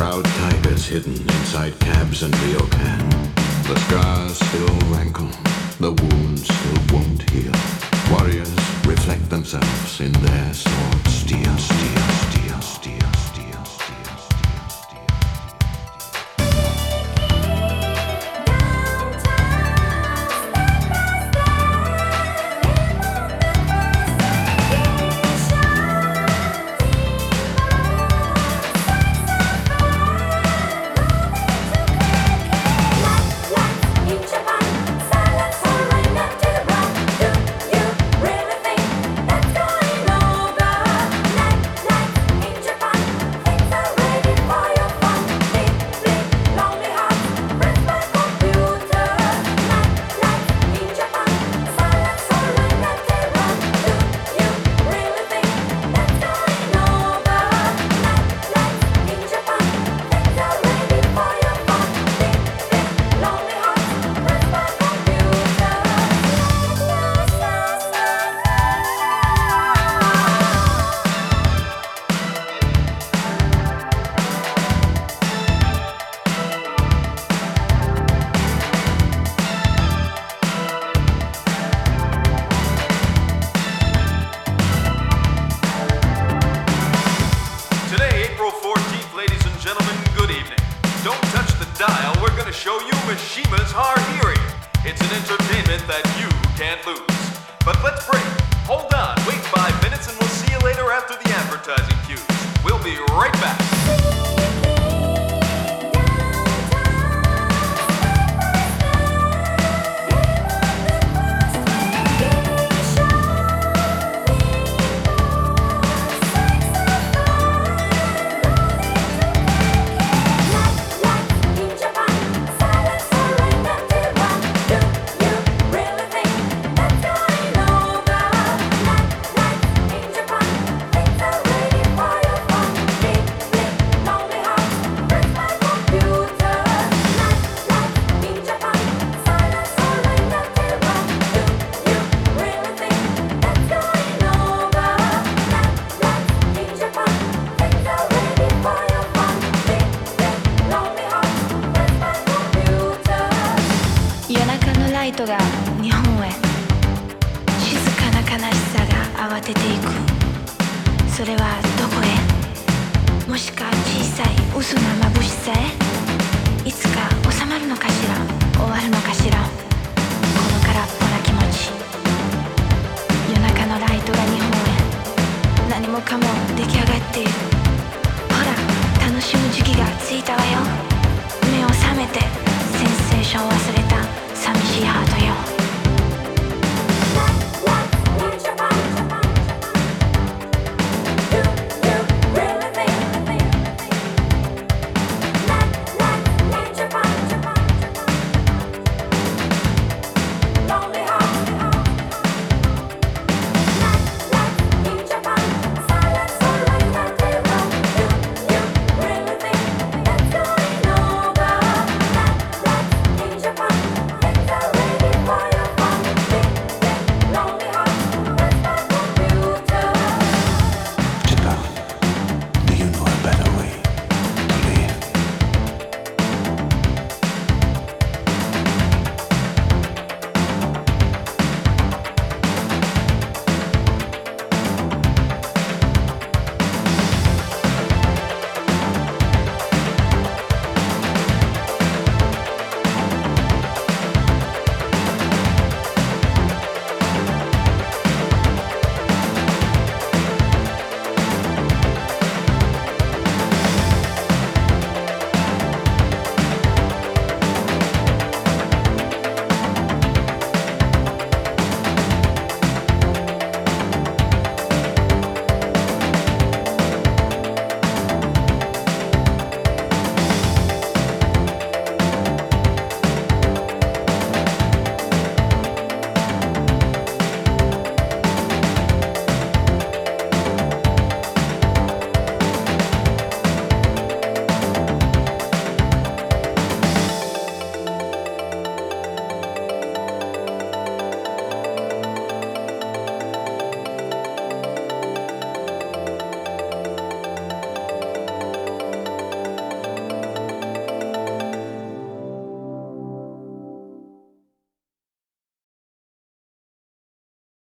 Proud tigers hidden inside cabs and ryokan. The scars still rankle, the wounds still won't heal. Warriors reflect themselves in their sword steel, lose. But let's break. イトが日本へ。静かな悲しさが慌てていく。それはどこへ？もしか小さい嘘な眩しさへ？いつか収まるのかしら？終わるのかしら？この空っぽな気持ち。夜中のライトが日本へ。何もかも出来上がっている。ほら楽しむ時期がついたわよ。